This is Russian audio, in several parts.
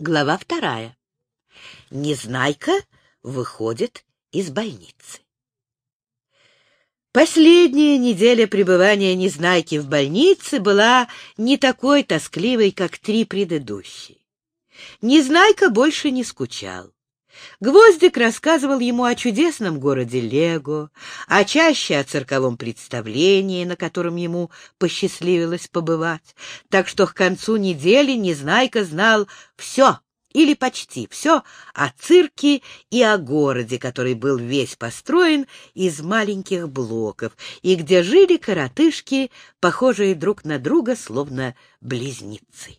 Глава вторая. Незнайка выходит из больницы. Последняя неделя пребывания Незнайки в больнице была не такой тоскливой, как три предыдущие. Незнайка больше не скучал. Гвоздик рассказывал ему о чудесном городе Лего, а чаще о цирковом представлении, на котором ему посчастливилось побывать. Так что к концу недели Незнайка знал все или почти все о цирке и о городе, который был весь построен из маленьких блоков, и где жили коротышки, похожие друг на друга, словно близнецы.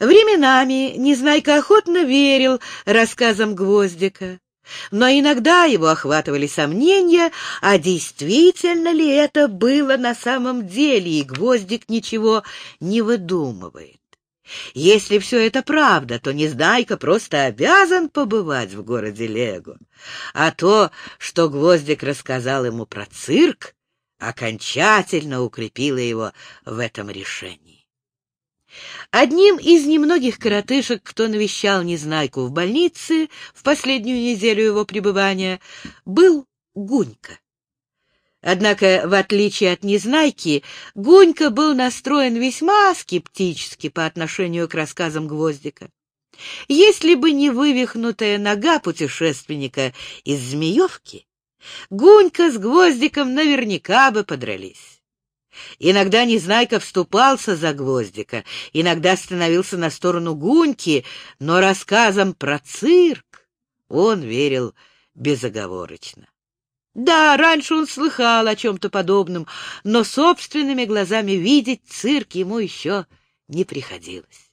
Временами Незнайка охотно верил рассказам Гвоздика, но иногда его охватывали сомнения, а действительно ли это было на самом деле, и Гвоздик ничего не выдумывает. Если все это правда, то Незнайка просто обязан побывать в городе Лего. А то, что Гвоздик рассказал ему про цирк, окончательно укрепило его в этом решении. Одним из немногих коротышек, кто навещал Незнайку в больнице в последнюю неделю его пребывания, был Гунька. Однако, в отличие от Незнайки, Гунька был настроен весьма скептически по отношению к рассказам Гвоздика. Если бы не вывихнутая нога путешественника из Змеевки, Гунька с Гвоздиком наверняка бы подрались. Иногда Незнайка вступался за Гвоздика, иногда становился на сторону Гуньки, но рассказам про цирк он верил безоговорочно. Да, раньше он слыхал о чем-то подобном, но собственными глазами видеть цирк ему еще не приходилось.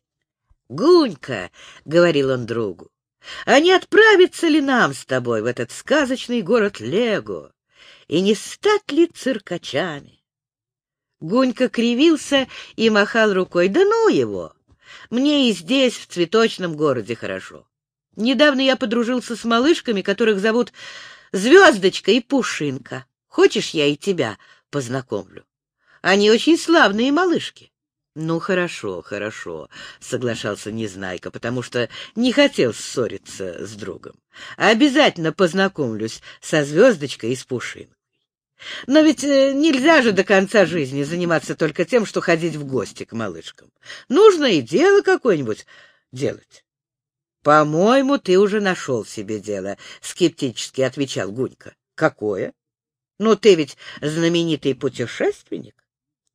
«Гунька», — говорил он другу, — «а не отправиться ли нам с тобой в этот сказочный город Лего, и не стать ли циркачами?» Гунька кривился и махал рукой. «Да ну его! Мне и здесь, в цветочном городе, хорошо. Недавно я подружился с малышками, которых зовут Звездочка и Пушинка. Хочешь, я и тебя познакомлю? Они очень славные малышки». «Ну, хорошо, хорошо», — соглашался Незнайка, потому что не хотел ссориться с другом. «Обязательно познакомлюсь со Звездочкой и с Пушинкой. Но ведь э, нельзя же до конца жизни заниматься только тем, что ходить в гости к малышкам. Нужно и дело какое-нибудь делать. — По-моему, ты уже нашел себе дело, — скептически отвечал Гунька. — Какое? Ну, ты ведь знаменитый путешественник.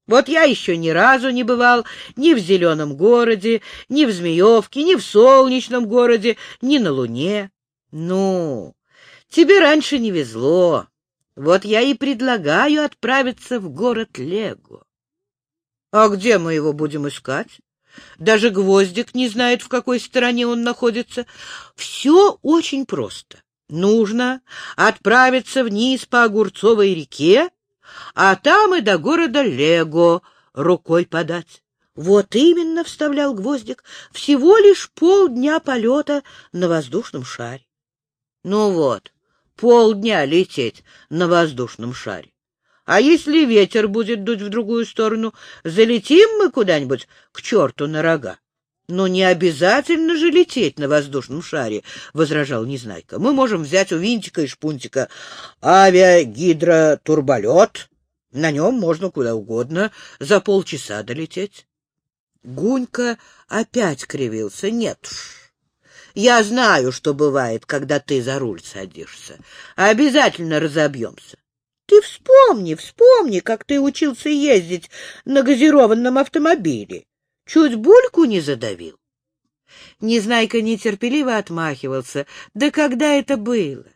Вот я еще ни разу не бывал ни в Зеленом городе, ни в Змеевке, ни в Солнечном городе, ни на Луне. Ну, тебе раньше не везло. Вот я и предлагаю отправиться в город Лего. А где мы его будем искать? Даже Гвоздик не знает, в какой стороне он находится. Все очень просто. Нужно отправиться вниз по Огурцовой реке, а там и до города Лего рукой подать. Вот именно, — вставлял Гвоздик, — всего лишь полдня полета на воздушном шаре. Ну вот, полдня лететь на воздушном шаре. А если ветер будет дуть в другую сторону, залетим мы куда-нибудь к черту на рога? — Ну, не обязательно же лететь на воздушном шаре, — возражал Незнайка. — Мы можем взять у Винтика и Шпунтика авиагидротурболет. На нем можно куда угодно за полчаса долететь. Гунька опять кривился. Нет уж, я знаю, что бывает, когда ты за руль садишься. Обязательно разобьемся. Ты вспомни, вспомни, как ты учился ездить на газированном автомобиле. Чуть бульку не задавил. Незнайка нетерпеливо отмахивался. Да когда это было?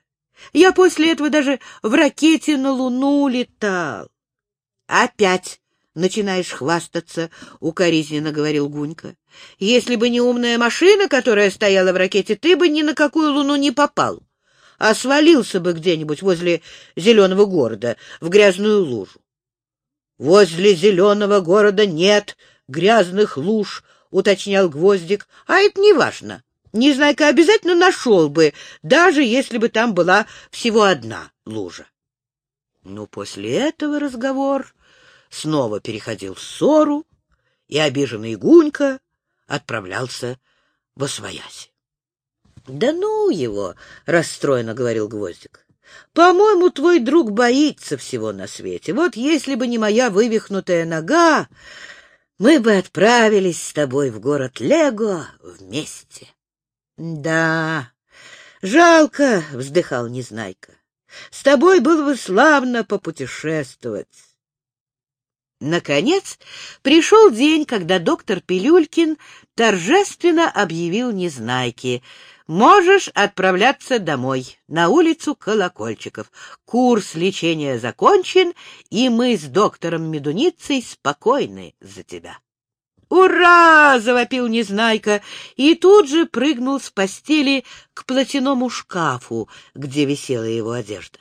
Я после этого даже в ракете на Луну летал. Опять начинаешь хвастаться, — укоризненно говорил Гунька. — Если бы не умная машина, которая стояла в ракете, ты бы ни на какую луну не попал, а свалился бы где-нибудь возле зеленого города в грязную лужу. — Возле зеленого города нет грязных луж, — уточнял Гвоздик, — а это не важно. Незнайка обязательно нашел бы, даже если бы там была всего одна лужа. Ну, после этого разговор снова переходил в ссору, и обиженный Гунька отправлялся во свояси. — Да ну его! — расстроенно говорил Гвоздик. — По-моему, твой друг боится всего на свете. Вот если бы не моя вывихнутая нога, мы бы отправились с тобой в город Лего вместе. — Да, жалко, — вздыхал Незнайка. — С тобой было бы славно попутешествовать. Наконец пришел день, когда доктор Пилюлькин торжественно объявил Незнайке — Можешь отправляться домой, на улицу Колокольчиков. Курс лечения закончен, и мы с доктором Медуницей спокойны за тебя. «Ура!» — завопил Незнайка и тут же прыгнул с постели к платяному шкафу, где висела его одежда.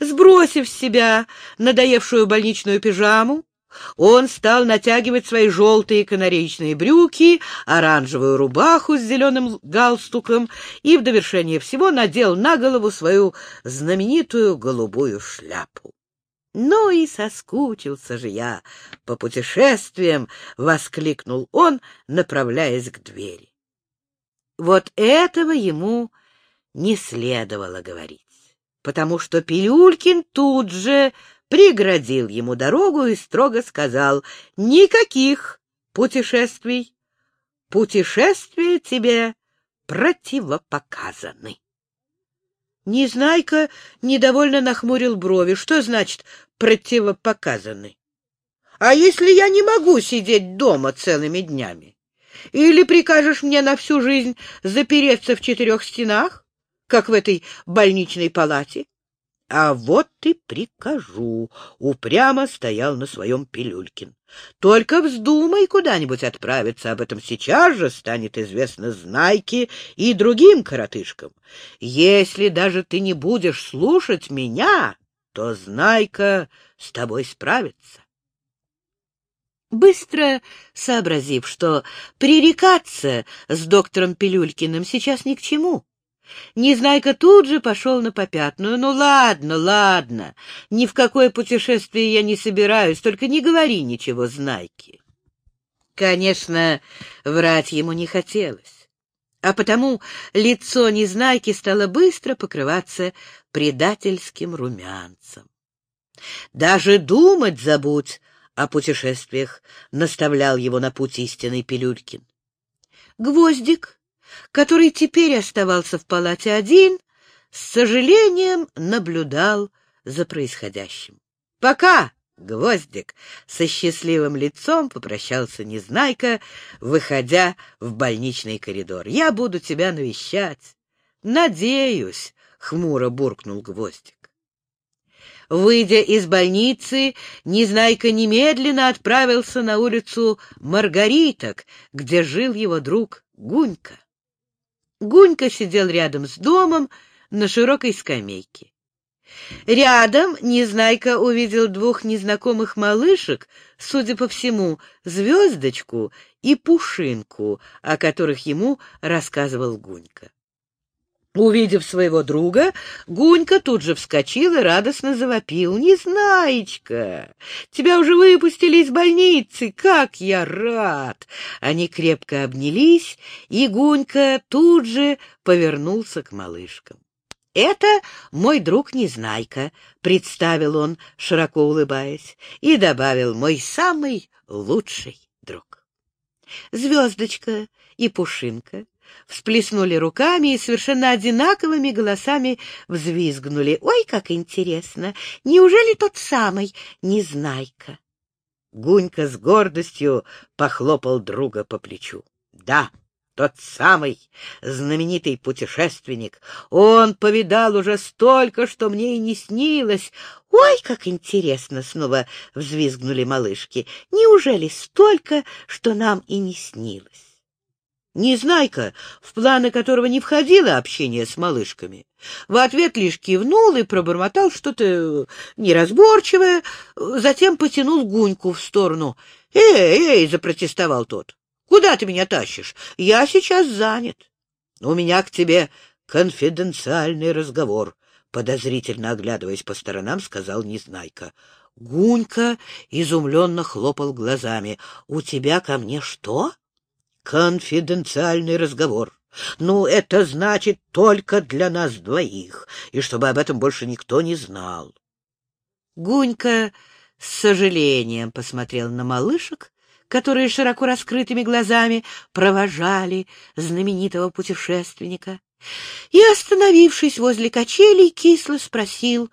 Сбросив с себя надоевшую больничную пижаму, он стал натягивать свои желтые канареечные брюки, оранжевую рубаху с зеленым галстуком и в довершение всего надел на голову свою знаменитую голубую шляпу. «Ну и соскучился же я по путешествиям!» — воскликнул он, направляясь к двери. Вот этого ему не следовало говорить, потому что Пилюлькин тут же преградил ему дорогу и строго сказал «Никаких путешествий! Путешествия тебе противопоказаны!» Незнайка недовольно нахмурил брови. Что значит «противопоказаны»? А если я не могу сидеть дома целыми днями? Или прикажешь мне на всю жизнь запереться в четырех стенах, как в этой больничной палате? — А вот ты прикажу, — упрямо стоял на своем Пилюлькин. — Только вздумай куда-нибудь отправиться, об этом сейчас же станет известно Знайке и другим коротышкам. Если даже ты не будешь слушать меня, то Знайка с тобой справится. Быстро сообразив, что пререкаться с доктором Пилюлькиным сейчас ни к чему, Незнайка тут же пошел на попятную. «Ну ладно, ладно, ни в какое путешествие я не собираюсь, только не говори ничего Знайке». Конечно, врать ему не хотелось, а потому лицо Незнайки стало быстро покрываться предательским румянцем. «Даже думать забудь о путешествиях», — наставлял его на путь истинный Пилюлькин. Гвоздик который теперь оставался в палате один, с сожалением наблюдал за происходящим. «Пока!» Гвоздик со счастливым лицом попрощался Незнайка, выходя в больничный коридор. «Я буду тебя навещать». «Надеюсь», — хмуро буркнул Гвоздик. Выйдя из больницы, Незнайка немедленно отправился на улицу Маргариток, где жил его друг Гунька. Гунька сидел рядом с домом на широкой скамейке. Рядом Незнайка увидел двух незнакомых малышек, судя по всему, звездочку и пушинку, о которых ему рассказывал Гунька. Увидев своего друга, Гунька тут же вскочил и радостно завопил. «Незнаечка! Тебя уже выпустили из больницы! Как я рад!» Они крепко обнялись, и Гунька тут же повернулся к малышкам. «Это мой друг Незнайка», — представил он, широко улыбаясь, и добавил «мой самый лучший друг». Звездочка и Пушинка всплеснули руками и совершенно одинаковыми голосами взвизгнули. «Ой, как интересно! Неужели тот самый Незнайка?» Гунька с гордостью похлопал друга по плечу. «Да, тот самый знаменитый путешественник. Он повидал уже столько, что мне и не снилось. Ой, как интересно!» — снова взвизгнули малышки. «Неужели столько, что нам и не снилось?» Незнайка, в планы которого не входило общение с малышками, в ответ лишь кивнул и пробормотал что-то неразборчивое, затем потянул Гуньку в сторону. «Эй, эй!» — запротестовал тот. «Куда ты меня тащишь? Я сейчас занят. У меня к тебе конфиденциальный разговор», — подозрительно оглядываясь по сторонам, сказал Незнайка. Гунька изумленно хлопал глазами. «У тебя ко мне что?» Конфиденциальный разговор. Ну, это значит только для нас двоих, и чтобы об этом больше никто не знал. Гунька с сожалением посмотрел на малышек, которые широко раскрытыми глазами провожали знаменитого путешественника, и, остановившись возле качелей, кисло спросил,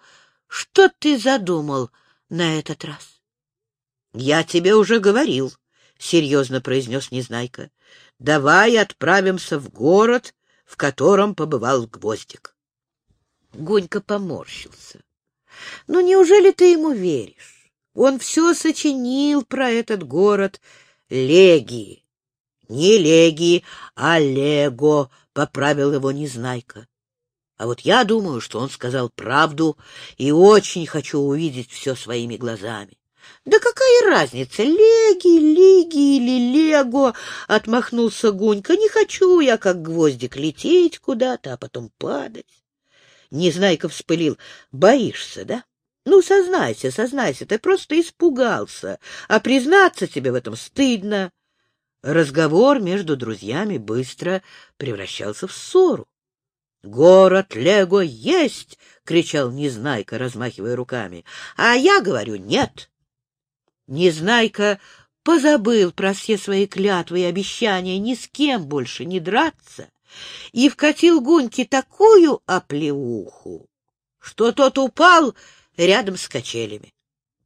что ты задумал на этот раз? — Я тебе уже говорил, — серьезно произнес Незнайка. — Давай отправимся в город, в котором побывал Гвоздик. Гонька поморщился. — Ну, неужели ты ему веришь? Он все сочинил про этот город Легии. Не Легии, а Лего, — поправил его Незнайка. А вот я думаю, что он сказал правду и очень хочу увидеть все своими глазами. Да какая разница, леги, лиги или лего, отмахнулся Гунька. Не хочу я, как гвоздик, лететь куда-то, а потом падать. Незнайка вспылил. Боишься, да? Ну, сознайся, сознайся, ты просто испугался, а признаться тебе в этом стыдно. Разговор между друзьями быстро превращался в ссору. «Город Лего есть!» — кричал Незнайка, размахивая руками. «А я говорю, нет!» Незнайка позабыл про все свои клятвы и обещания ни с кем больше не драться и вкатил Гуньке такую оплеуху, что тот упал рядом с качелями.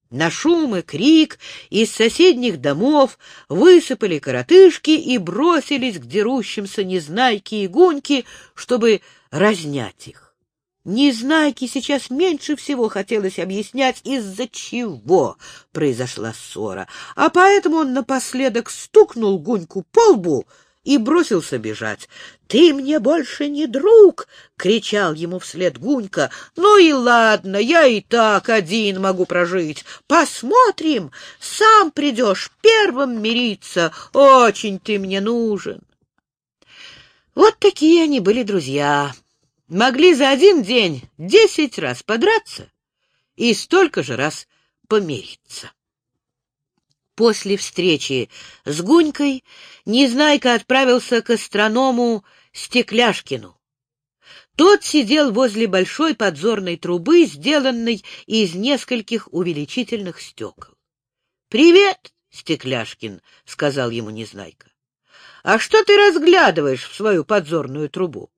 На шум и крик из соседних домов высыпали коротышки и бросились к дерущимся Незнайке и Гуньке, чтобы разнять их. Незнайке сейчас меньше всего хотелось объяснять, из-за чего произошла ссора, а поэтому он напоследок стукнул Гуньку по лбу и бросился бежать. — Ты мне больше не друг! — кричал ему вслед Гунька. — Ну и ладно, я и так один могу прожить. Посмотрим, сам придешь первым мириться. Очень ты мне нужен. Вот такие они были друзья. Могли за один день десять раз подраться и столько же раз помириться. После встречи с Гунькой Незнайка отправился к астроному Стекляшкину. Тот сидел возле большой подзорной трубы, сделанной из нескольких увеличительных стекол. — Привет, Стекляшкин, — сказал ему Незнайка. — А что ты разглядываешь в свою подзорную трубу?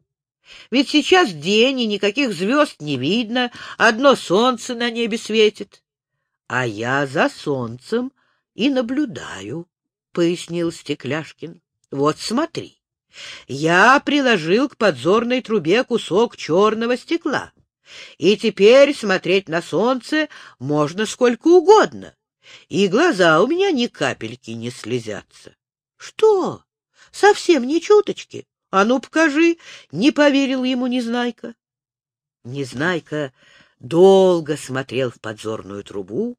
Ведь сейчас день, и никаких звезд не видно, одно солнце на небе светит. — А я за солнцем и наблюдаю, — пояснил Стекляшкин. — Вот смотри, я приложил к подзорной трубе кусок черного стекла, и теперь смотреть на солнце можно сколько угодно, и глаза у меня ни капельки не слезятся. — Что? Совсем ни чуточки? А ну, покажи! — не поверил ему Незнайка. Незнайка долго смотрел в подзорную трубу,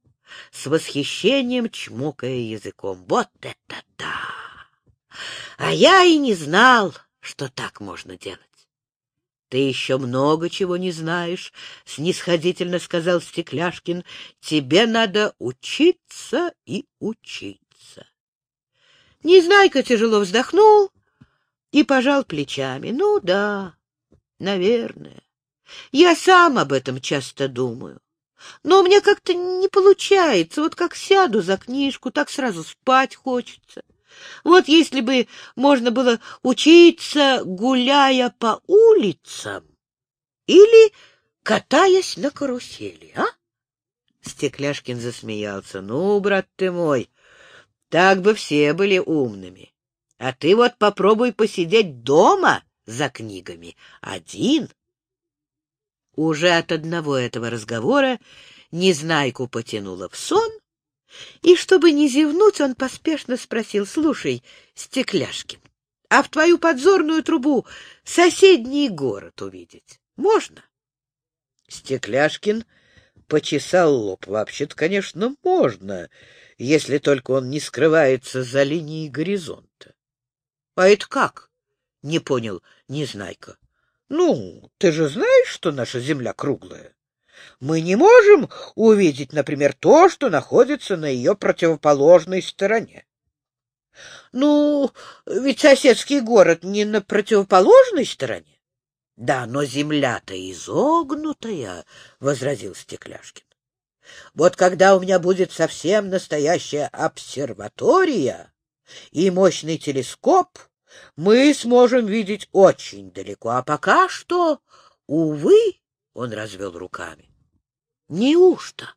с восхищением чмокая языком. Вот это да! А я и не знал, что так можно делать. — Ты еще много чего не знаешь, — снисходительно сказал Стекляшкин. — Тебе надо учиться и учиться. Незнайка тяжело вздохнул и пожал плечами. — Ну да, наверное. Я сам об этом часто думаю. Но у меня как-то не получается. Вот как сяду за книжку, так сразу спать хочется. Вот если бы можно было учиться, гуляя по улицам или катаясь на карусели, а? Стекляшкин засмеялся. Ну, брат ты мой, так бы все были умными. А ты вот попробуй посидеть дома за книгами, один, уже от одного этого разговора Незнайку потянуло в сон, и, чтобы не зевнуть, он поспешно спросил, «Слушай, Стекляшкин, а в твою подзорную трубу соседний город увидеть можно?» Стекляшкин почесал лоб. «Вообще-то, конечно, можно, если только он не скрывается за линией горизонта». «А это как?» — не понял Незнайка. Ну, ты же знаешь, что наша Земля круглая. Мы не можем увидеть, например, то, что находится на ее противоположной стороне. Ну, ведь соседский город не на противоположной стороне. — Да, но земля-то изогнутая, — возразил Стекляшкин. — Вот когда у меня будет совсем настоящая обсерватория и мощный телескоп, мы сможем видеть очень далеко. А пока что, увы, — он развел руками. — Неужто?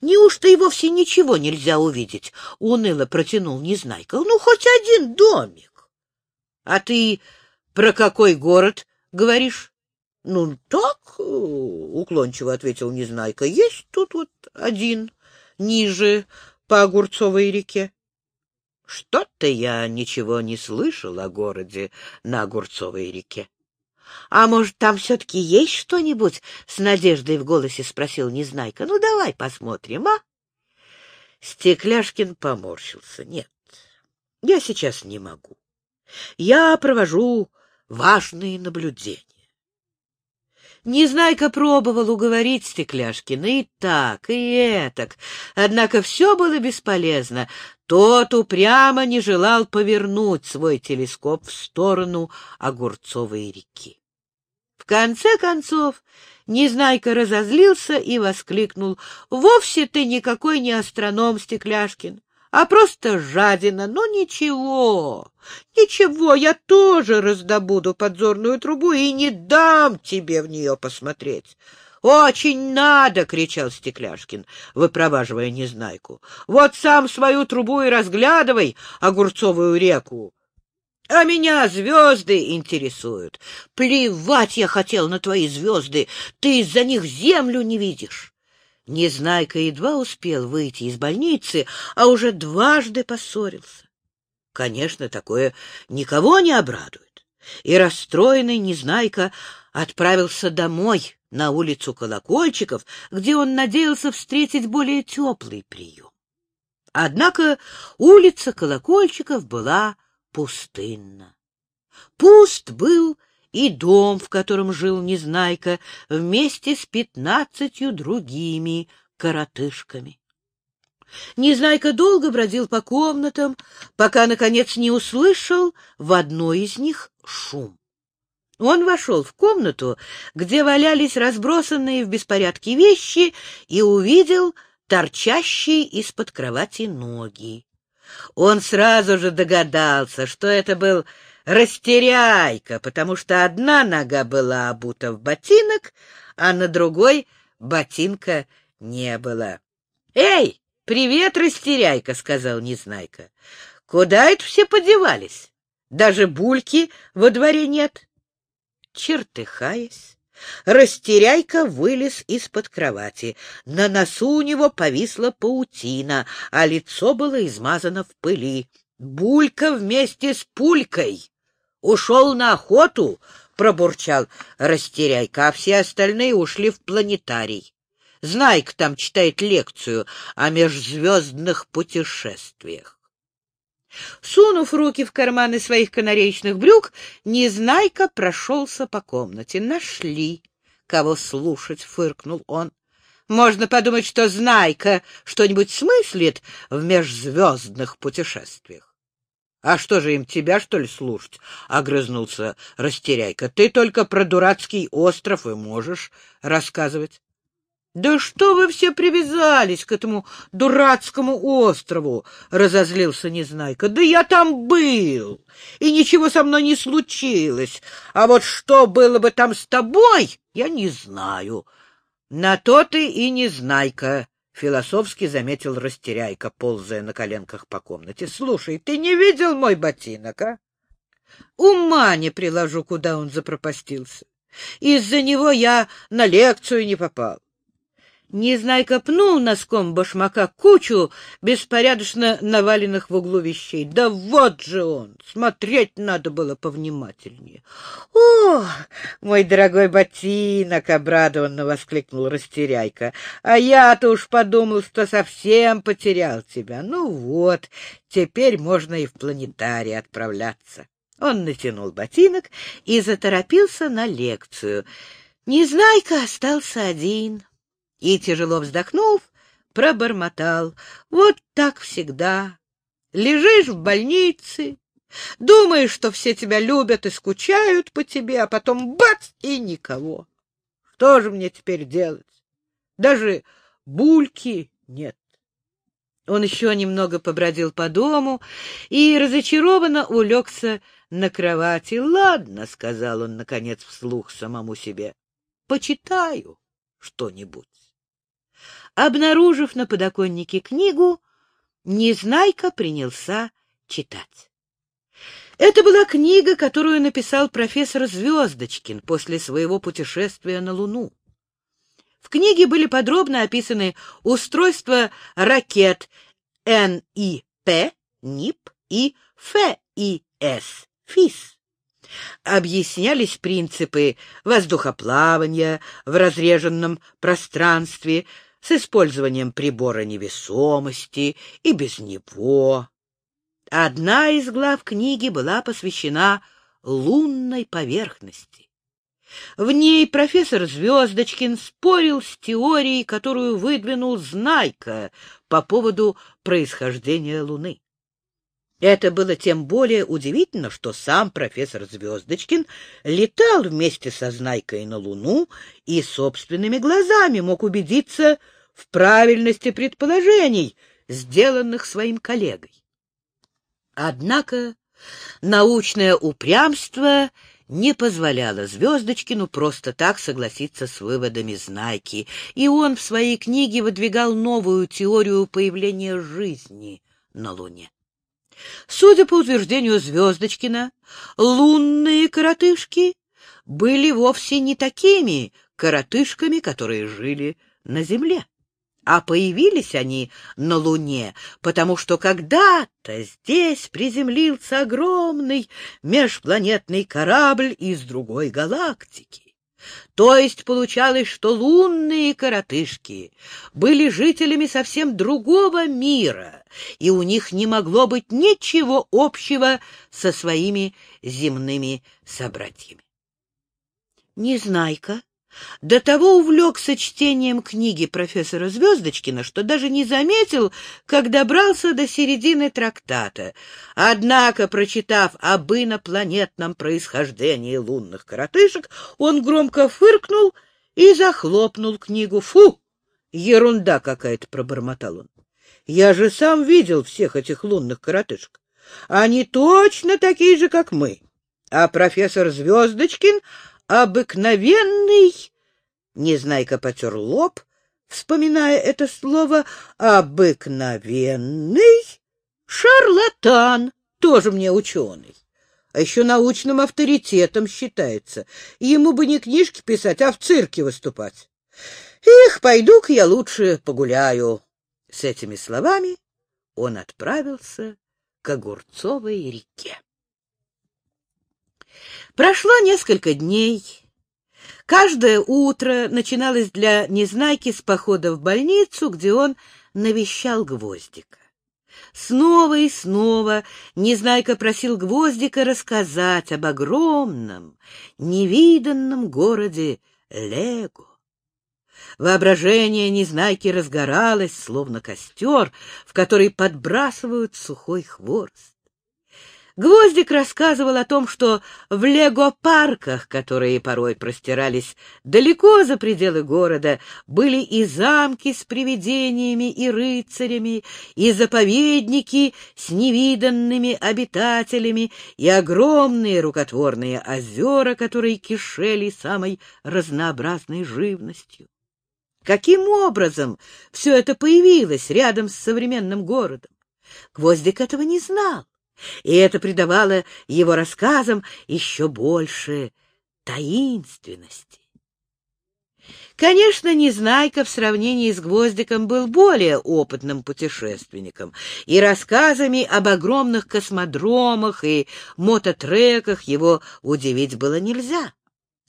Неужто и вовсе ничего нельзя увидеть? — уныло протянул Незнайка. — Ну, хоть один домик. — А ты про какой город говоришь? — Ну, так, — уклончиво ответил Незнайка. — Есть тут вот один, ниже, по Огурцовой реке. — Что-то я ничего не слышал о городе на Огурцовой реке. — А может, там все-таки есть что-нибудь? — с надеждой в голосе спросил Незнайка. — Ну, давай посмотрим, а? Стекляшкин поморщился. — Нет, я сейчас не могу. Я провожу важные наблюдения. Незнайка пробовал уговорить Стекляшкина и так, и этак, однако все было бесполезно. Тот упрямо не желал повернуть свой телескоп в сторону Огурцовой реки. В конце концов, Незнайка разозлился и воскликнул. — Вовсе ты никакой не астроном, Стекляшкин, а просто жадина. Но ничего, ничего, я тоже раздобуду подзорную трубу и не дам тебе в нее посмотреть. «Очень надо!» — кричал Стекляшкин, выпроваживая Незнайку. «Вот сам свою трубу и разглядывай, Огурцовую реку!» А меня звезды интересуют. Плевать я хотел на твои звезды, ты из-за них землю не видишь. Незнайка едва успел выйти из больницы, а уже дважды поссорился. Конечно, такое никого не обрадует. И расстроенный Незнайка отправился домой, на улицу Колокольчиков, где он надеялся встретить более теплый прием. Однако улица Колокольчиков была пустынна. Пуст был и дом, в котором жил Незнайка, вместе с пятнадцатью другими коротышками. Незнайка долго бродил по комнатам, пока, наконец, не услышал в одной из них шум. Он вошел в комнату, где валялись разбросанные в беспорядке вещи, и увидел торчащие из-под кровати ноги. Он сразу же догадался, что это был растеряйка, потому что одна нога была обута в ботинок, а на другой ботинка не было. — Эй, привет, растеряйка! — сказал Незнайка. — Куда это все подевались? Даже бульки во дворе нет. Чертыхаясь, Растеряйка вылез из-под кровати. На носу у него повисла паутина, а лицо было измазано в пыли. Булька вместе с пулькой ушел на охоту, пробурчал Растеряйка, а все остальные ушли в планетарий. Знайка там читает лекцию о межзвездных путешествиях. Сунув руки в карманы своих канареечных брюк, Незнайка прошелся по комнате. Нашли, кого слушать, фыркнул он. Можно подумать, что Знайка что-нибудь смыслит в межзвездных путешествиях. — А что же им, тебя, что ли, слушать? — огрызнулся Растеряйка. — Ты только про дурацкий остров и можешь рассказывать. «Да что вы все привязались к этому дурацкому острову?» — разозлился Незнайка. «Да я там был, и ничего со мной не случилось. А вот что было бы там с тобой, я не знаю. На то ты и Незнайка», — философски заметил Растеряйка, ползая на коленках по комнате. «Слушай, ты не видел мой ботинок, а? Ума не приложу, куда он запропастился. Из-за него я на лекцию не попал. Незнайка пнул носком башмака кучу беспорядочно наваленных в углу вещей. Да вот же он! Смотреть надо было повнимательнее. — О, мой дорогой ботинок! — обрадованно воскликнул Растеряйка. — А я-то уж подумал, что совсем потерял тебя. Ну вот, теперь можно и в планетарий отправляться. Он натянул ботинок и заторопился на лекцию. Незнайка остался один и, тяжело вздохнув, пробормотал. Вот так всегда. Лежишь в больнице, думаешь, что все тебя любят и скучают по тебе, а потом бац — и никого. Что же мне теперь делать? Даже бульки нет. Он еще немного побродил по дому и разочарованно улегся на кровати. «Ладно», — сказал он, наконец, вслух самому себе, — «почитаю что-нибудь». Обнаружив на подоконнике книгу, Незнайка принялся читать. Это была книга, которую написал профессор Звездочкин после своего путешествия на Луну. В книге были подробно описаны устройства ракет НИП, НИП и ФИС, ФИС. Объяснялись принципы воздухоплавания в разреженном пространстве с использованием прибора невесомости и без него. Одна из глав книги была посвящена лунной поверхности. В ней профессор Звездочкин спорил с теорией, которую выдвинул Знайка по поводу происхождения Луны. Это было тем более удивительно, что сам профессор Звездочкин летал вместе со Знайкой на Луну и собственными глазами мог убедиться в правильности предположений, сделанных своим коллегой. Однако научное упрямство не позволяло Звездочкину просто так согласиться с выводами Знайки, и он в своей книге выдвигал новую теорию появления жизни на Луне. Судя по утверждению Звездочкина, лунные коротышки были вовсе не такими коротышками, которые жили на Земле. А появились они на Луне, потому что когда-то здесь приземлился огромный межпланетный корабль из другой галактики. То есть получалось, что лунные коротышки были жителями совсем другого мира, и у них не могло быть ничего общего со своими земными собратьями. Незнайка до того увлекся чтением книги профессора Звездочкина, что даже не заметил, как добрался до середины трактата. Однако, прочитав об инопланетном происхождении лунных коротышек, он громко фыркнул и захлопнул книгу. «Фу! Ерунда какая-то!» — пробормотал он. «Я же сам видел всех этих лунных коротышек. Они точно такие же, как мы. А профессор Звездочкин обыкновенный, Незнайка потер лоб, вспоминая это слово, обыкновенный шарлатан, тоже мне ученый. А еще научным авторитетом считается. Ему бы не книжки писать, а в цирке выступать. Их, пойду-ка я лучше погуляю. С этими словами он отправился к Огурцовой реке. Прошло несколько дней. Каждое утро начиналось для Незнайки с похода в больницу, где он навещал Гвоздика. Снова и снова Незнайка просил Гвоздика рассказать об огромном, невиданном городе Лего. Воображение Незнайки разгоралось, словно костер, в который подбрасывают сухой хворост. Гвоздик рассказывал о том, что в лего-парках, которые порой простирались далеко за пределы города, были и замки с привидениями и рыцарями, и заповедники с невиданными обитателями, и огромные рукотворные озера, которые кишели самой разнообразной живностью. Каким образом все это появилось рядом с современным городом? Гвоздик этого не знал и это придавало его рассказам еще больше таинственности. Конечно, Незнайка в сравнении с Гвоздиком был более опытным путешественником, и рассказами об огромных космодромах и мототреках его удивить было нельзя.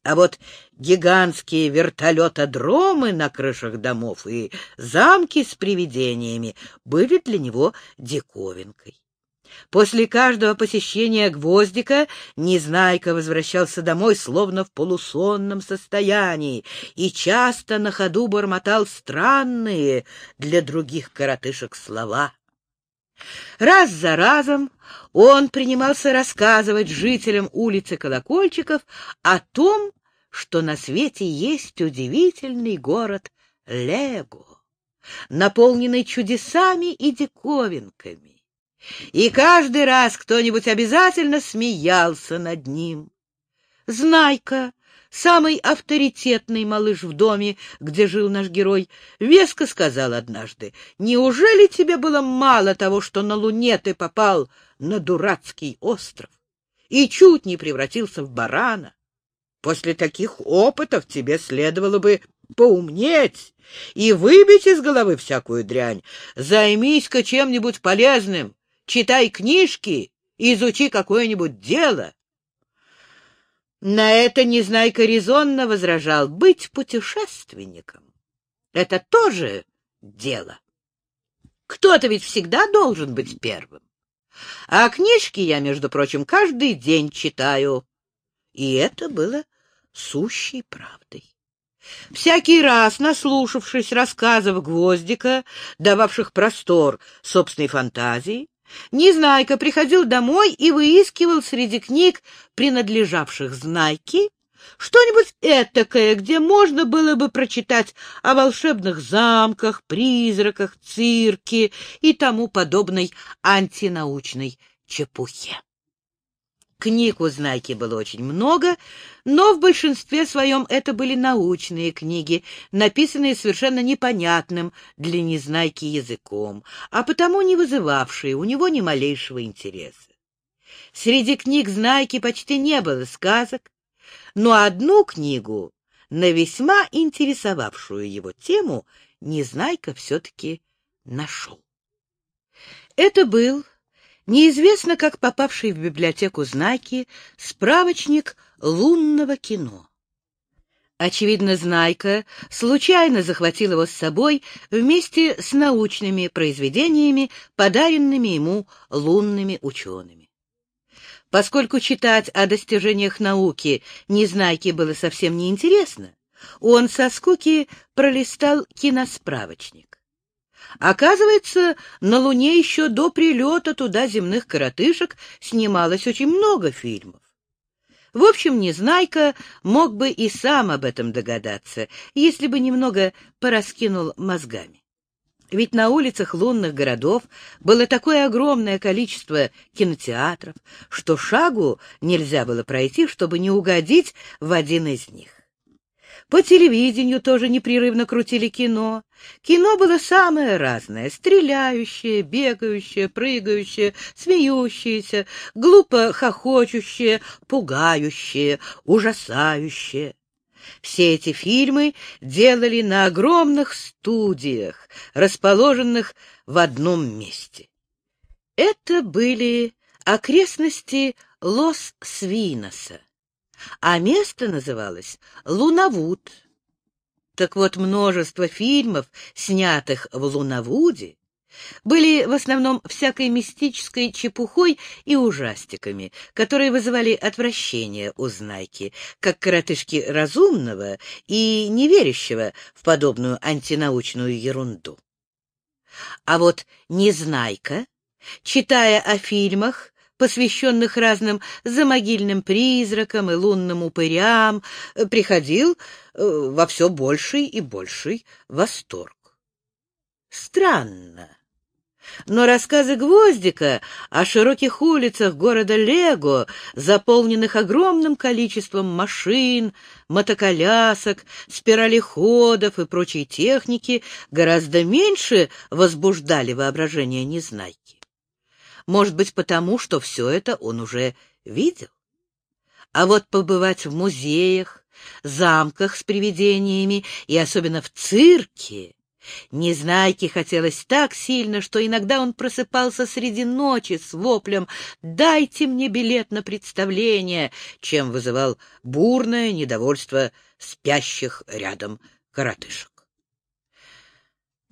А вот гигантские вертолетодромы на крышах домов и замки с привидениями были для него диковинкой. После каждого посещения Гвоздика Незнайка возвращался домой словно в полусонном состоянии и часто на ходу бормотал странные для других коротышек слова. Раз за разом он принимался рассказывать жителям улицы Колокольчиков о том, что на свете есть удивительный город Лего, наполненный чудесами и диковинками. И каждый раз кто-нибудь обязательно смеялся над ним. Знайка, самый авторитетный малыш в доме, где жил наш герой, веско сказал однажды, «Неужели тебе было мало того, что на Луне ты попал на дурацкий остров и чуть не превратился в барана? После таких опытов тебе следовало бы поумнеть и выбить из головы всякую дрянь. Займись-ка чем-нибудь полезным, читай книжки, изучи какое-нибудь дело. На это Незнайка резонно возражал. Быть путешественником — это тоже дело. Кто-то ведь всегда должен быть первым. А книжки я, между прочим, каждый день читаю. И это было сущей правдой. Всякий раз, наслушавшись рассказов Гвоздика, дававших простор собственной фантазии, Незнайка приходил домой и выискивал среди книг, принадлежавших Знайке, что-нибудь этакое, где можно было бы прочитать о волшебных замках, призраках, цирке и тому подобной антинаучной чепухе. Книг у Знайки было очень много, но в большинстве своем это были научные книги, написанные совершенно непонятным для Незнайки языком, а потому не вызывавшие у него ни малейшего интереса. Среди книг Знайки почти не было сказок, но одну книгу, на весьма интересовавшую его тему, Незнайка все-таки нашел. Это был неизвестно как попавший в библиотеку Знайки справочник лунного кино. Очевидно, Знайка случайно захватил его с собой вместе с научными произведениями, подаренными ему лунными учеными. Поскольку читать о достижениях науки Незнайке было совсем неинтересно, он со скуки пролистал киносправочник. Оказывается, на Луне еще до прилета туда земных коротышек снималось очень много фильмов. В общем, Незнайка мог бы и сам об этом догадаться, если бы немного пораскинул мозгами. Ведь на улицах лунных городов было такое огромное количество кинотеатров, что шагу нельзя было пройти, чтобы не угодить в один из них. По телевидению тоже непрерывно крутили кино. Кино было самое разное — стреляющее, бегающее, прыгающее, смеющееся, глупо хохочущее, пугающее, ужасающее. Все эти фильмы делали на огромных студиях, расположенных в одном месте. Это были окрестности Лос-Свиноса а место называлось Лунавуд. Так вот, множество фильмов, снятых в Лунавуде, были в основном всякой мистической чепухой и ужастиками, которые вызывали отвращение у Знайки, как коротышки разумного и неверящего в подобную антинаучную ерунду. А вот Незнайка, читая о фильмах, посвященных разным замогильным призракам и лунным упырям, э, приходил э, во все больший и больший восторг. Странно. Но рассказы Гвоздика о широких улицах города Лего, заполненных огромным количеством машин, мотоколясок, спиралеходов и прочей техники, гораздо меньше возбуждали воображение Незнайки. Может быть, потому, что все это он уже видел? А вот побывать в музеях, замках с привидениями и особенно в цирке Незнайке хотелось так сильно, что иногда он просыпался среди ночи с воплем «Дайте мне билет на представление», чем вызывал бурное недовольство спящих рядом коротышек.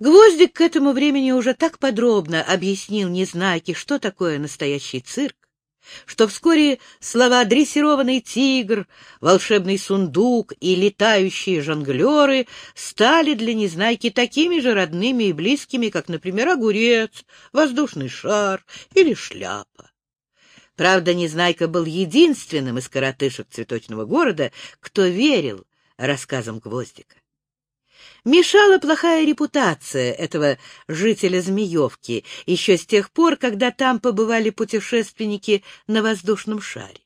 Гвоздик к этому времени уже так подробно объяснил Незнайке, что такое настоящий цирк, что вскоре слова «дрессированный тигр», «волшебный сундук» и «летающие жонглеры» стали для Незнайки такими же родными и близкими, как, например, огурец, воздушный шар или шляпа. Правда, Незнайка был единственным из коротышек цветочного города, кто верил рассказам Гвоздика. Мешала плохая репутация этого жителя Змеевки еще с тех пор, когда там побывали путешественники на воздушном шаре.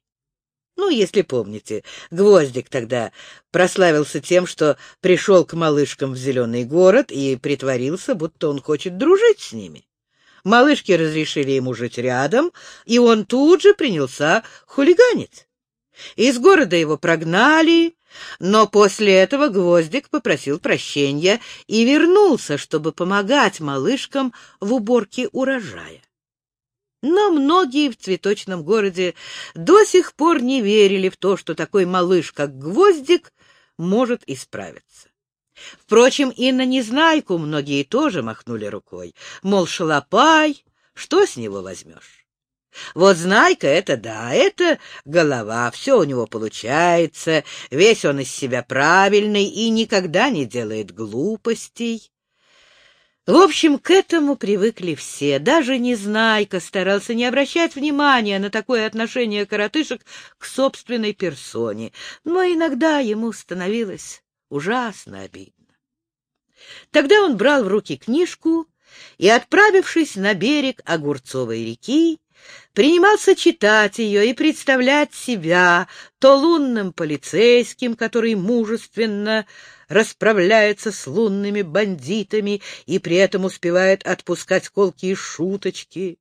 Ну, если помните, Гвоздик тогда прославился тем, что пришел к малышкам в Зеленый город и притворился, будто он хочет дружить с ними. Малышки разрешили ему жить рядом, и он тут же принялся хулиганить. Из города его прогнали, но после этого Гвоздик попросил прощения и вернулся, чтобы помогать малышкам в уборке урожая. Но многие в цветочном городе до сих пор не верили в то, что такой малыш, как Гвоздик, может исправиться. Впрочем, и на Незнайку многие тоже махнули рукой, мол, шалопай, что с него возьмешь? Вот Знайка — это да, это голова, все у него получается, весь он из себя правильный и никогда не делает глупостей. В общем, к этому привыкли все. Даже Незнайка старался не обращать внимания на такое отношение коротышек к собственной персоне, но иногда ему становилось ужасно обидно. Тогда он брал в руки книжку и, отправившись на берег Огурцовой реки, принимался читать ее и представлять себя то лунным полицейским, который мужественно расправляется с лунными бандитами и при этом успевает отпускать колкие шуточки,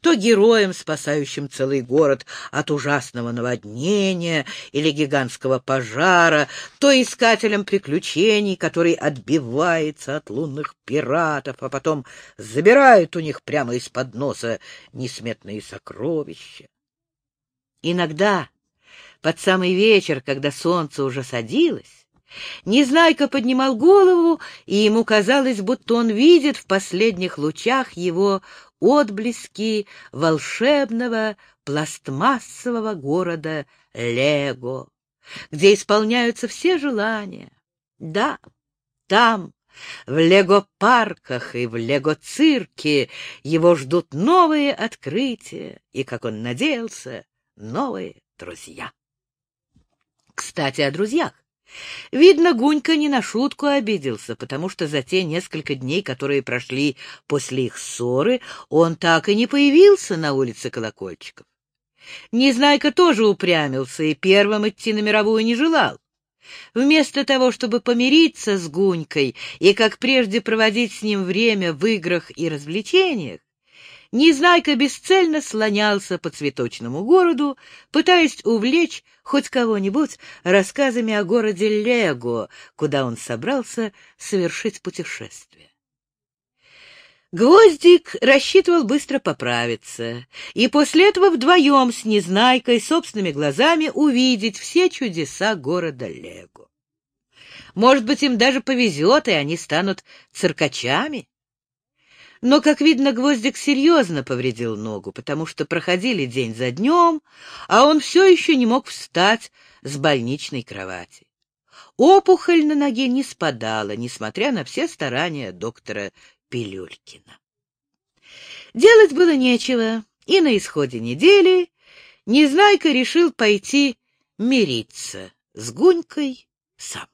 то героем, спасающим целый город от ужасного наводнения или гигантского пожара, то искателем приключений, который отбивается от лунных пиратов, а потом забирает у них прямо из-под носа несметные сокровища. Иногда, под самый вечер, когда солнце уже садилось, Незнайка поднимал голову, и ему казалось, будто он видит в последних лучах его отблески волшебного пластмассового города Лего, где исполняются все желания. Да, там, в лего-парках и в лего-цирке его ждут новые открытия и, как он надеялся, новые друзья. Кстати, о друзьях. Видно, Гунька не на шутку обиделся, потому что за те несколько дней, которые прошли после их ссоры, он так и не появился на улице Колокольчиков. Незнайка тоже упрямился и первым идти на мировую не желал. Вместо того, чтобы помириться с Гунькой и, как прежде, проводить с ним время в играх и развлечениях, Незнайка бесцельно слонялся по цветочному городу, пытаясь увлечь хоть кого-нибудь рассказами о городе Лего, куда он собрался совершить путешествие. Гвоздик рассчитывал быстро поправиться, и после этого вдвоем с Незнайкой собственными глазами увидеть все чудеса города Лего. Может быть, им даже повезет, и они станут циркачами. Но, как видно, Гвоздик серьезно повредил ногу, потому что проходили день за днем, а он все еще не мог встать с больничной кровати. Опухоль на ноге не спадала, несмотря на все старания доктора Пилюлькина. Делать было нечего, и на исходе недели Незнайка решил пойти мириться с Гунькой сам.